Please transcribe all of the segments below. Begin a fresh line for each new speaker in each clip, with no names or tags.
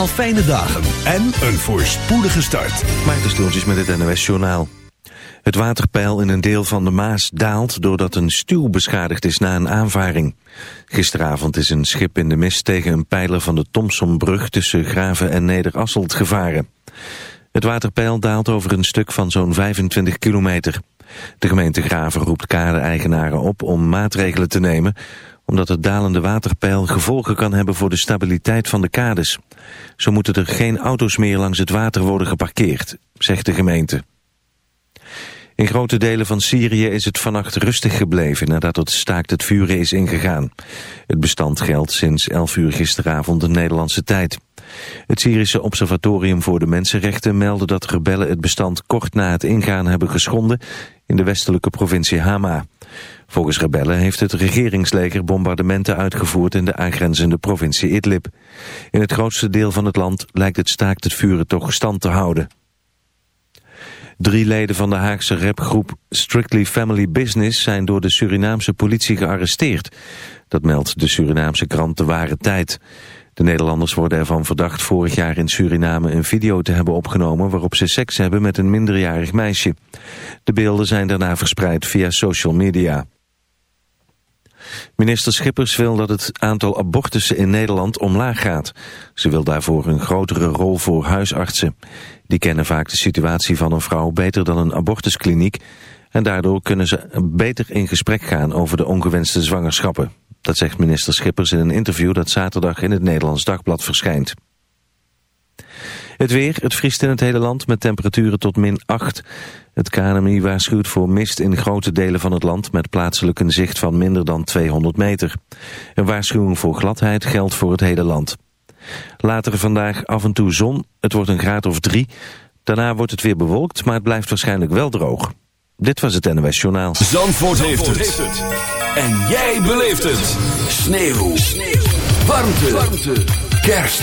Al fijne dagen en een voorspoedige start.
Maarten Stoeltjes met het NOS Journaal. Het waterpeil in een deel van de Maas daalt doordat een stuw beschadigd is na een aanvaring. Gisteravond is een schip in de mist tegen een pijler van de Thomsonbrug tussen Graven en Nederasselt gevaren. Het waterpeil daalt over een stuk van zo'n 25 kilometer. De gemeente Graven roept kade-eigenaren op om maatregelen te nemen omdat het dalende waterpeil gevolgen kan hebben voor de stabiliteit van de kades. Zo moeten er geen auto's meer langs het water worden geparkeerd, zegt de gemeente. In grote delen van Syrië is het vannacht rustig gebleven nadat het staakt het vuren is ingegaan. Het bestand geldt sinds 11 uur gisteravond de Nederlandse tijd. Het Syrische Observatorium voor de Mensenrechten meldde dat rebellen het bestand kort na het ingaan hebben geschonden in de westelijke provincie Hama. Volgens rebellen heeft het regeringsleger bombardementen uitgevoerd in de aangrenzende provincie Idlib. In het grootste deel van het land lijkt het staakt het vuren toch stand te houden. Drie leden van de Haagse rapgroep Strictly Family Business zijn door de Surinaamse politie gearresteerd. Dat meldt de Surinaamse krant De Ware Tijd. De Nederlanders worden ervan verdacht vorig jaar in Suriname een video te hebben opgenomen waarop ze seks hebben met een minderjarig meisje. De beelden zijn daarna verspreid via social media. Minister Schippers wil dat het aantal abortussen in Nederland omlaag gaat. Ze wil daarvoor een grotere rol voor huisartsen. Die kennen vaak de situatie van een vrouw beter dan een abortuskliniek... en daardoor kunnen ze beter in gesprek gaan over de ongewenste zwangerschappen. Dat zegt minister Schippers in een interview dat zaterdag in het Nederlands Dagblad verschijnt. Het weer, het vriest in het hele land met temperaturen tot min 8. Het KNMI waarschuwt voor mist in grote delen van het land... met plaatselijk een zicht van minder dan 200 meter. Een waarschuwing voor gladheid geldt voor het hele land. Later vandaag af en toe zon, het wordt een graad of 3. Daarna wordt het weer bewolkt, maar het blijft waarschijnlijk wel droog. Dit was het NOS Journaal.
Zandvoort, heeft, het. En jij beleeft het. Sneeuw. Sneeuw. Warmte. Warmte. Kerst.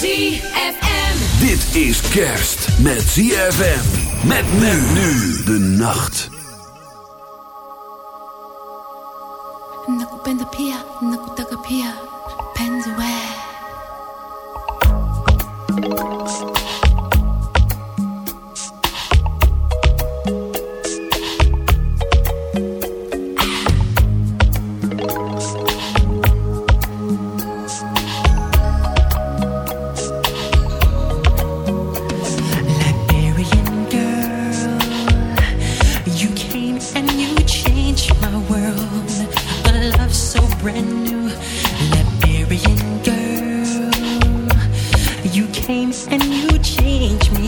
ZFM.
Dit is kerst met ZFM. Met men nu de nacht.
Nakupenda pia, nakutaka pia, penzi we.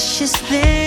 Precious than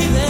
olvidé.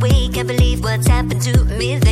We. Can't believe what's happened to me.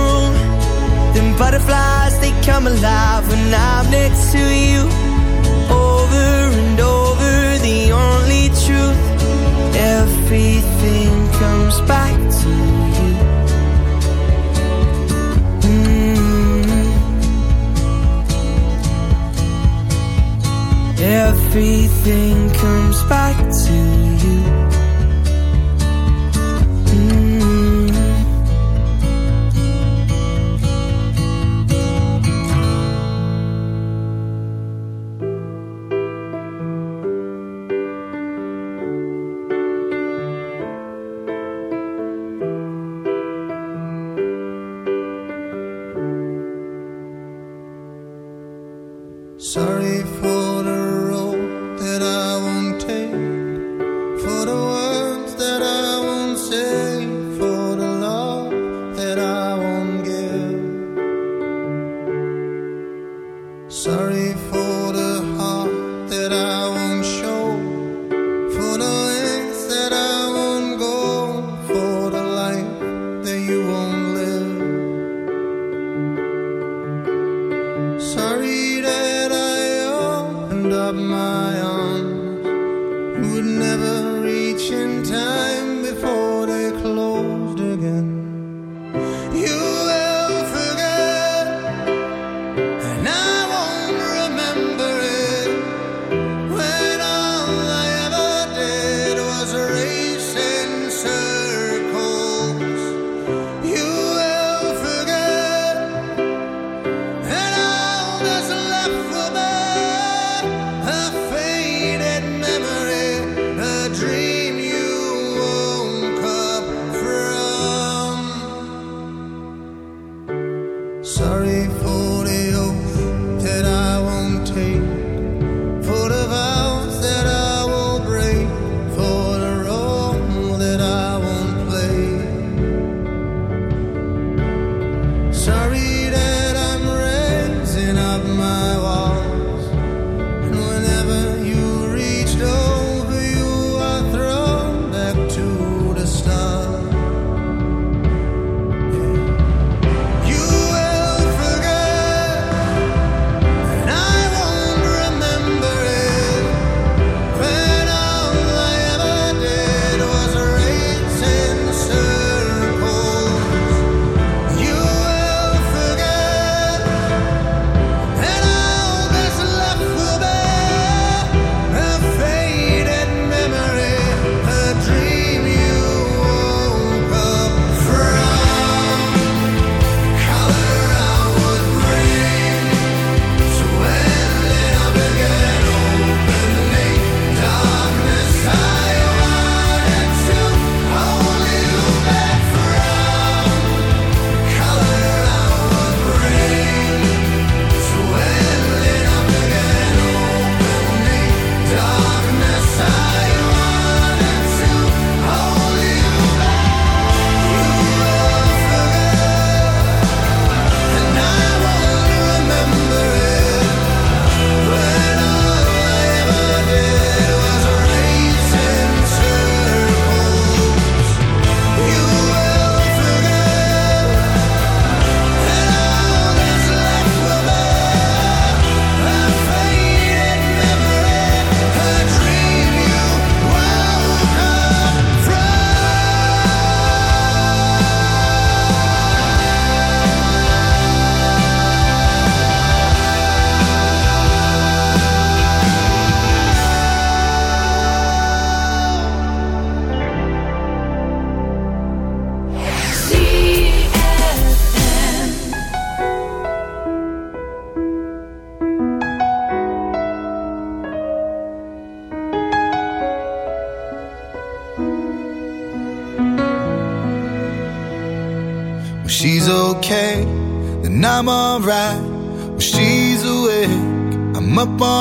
butterflies, they come alive when I'm next to you. Over and over, the only truth. Everything comes back to you. Mm. Everything comes back to you.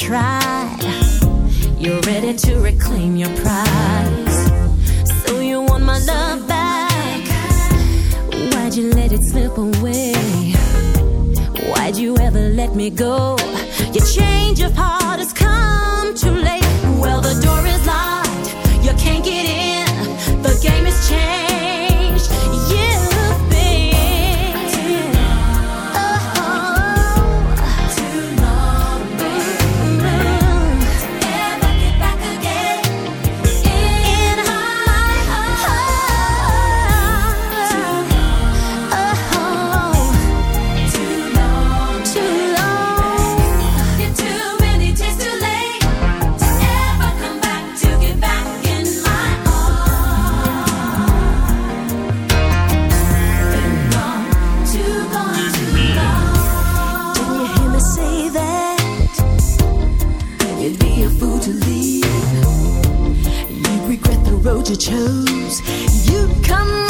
try. chose. you come.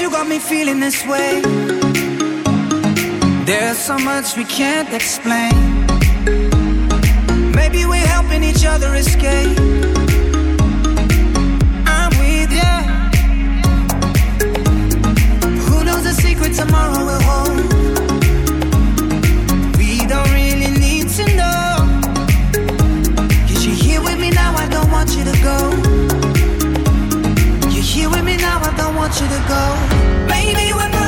You got
me
feeling this way. There's so much we can't explain. Maybe we're helping each other escape. I'm with ya. Who knows the secret tomorrow will hold? We don't really need to you're here with me now, I don't want you to go. You're here with me now, I don't want you to go. Baby, we're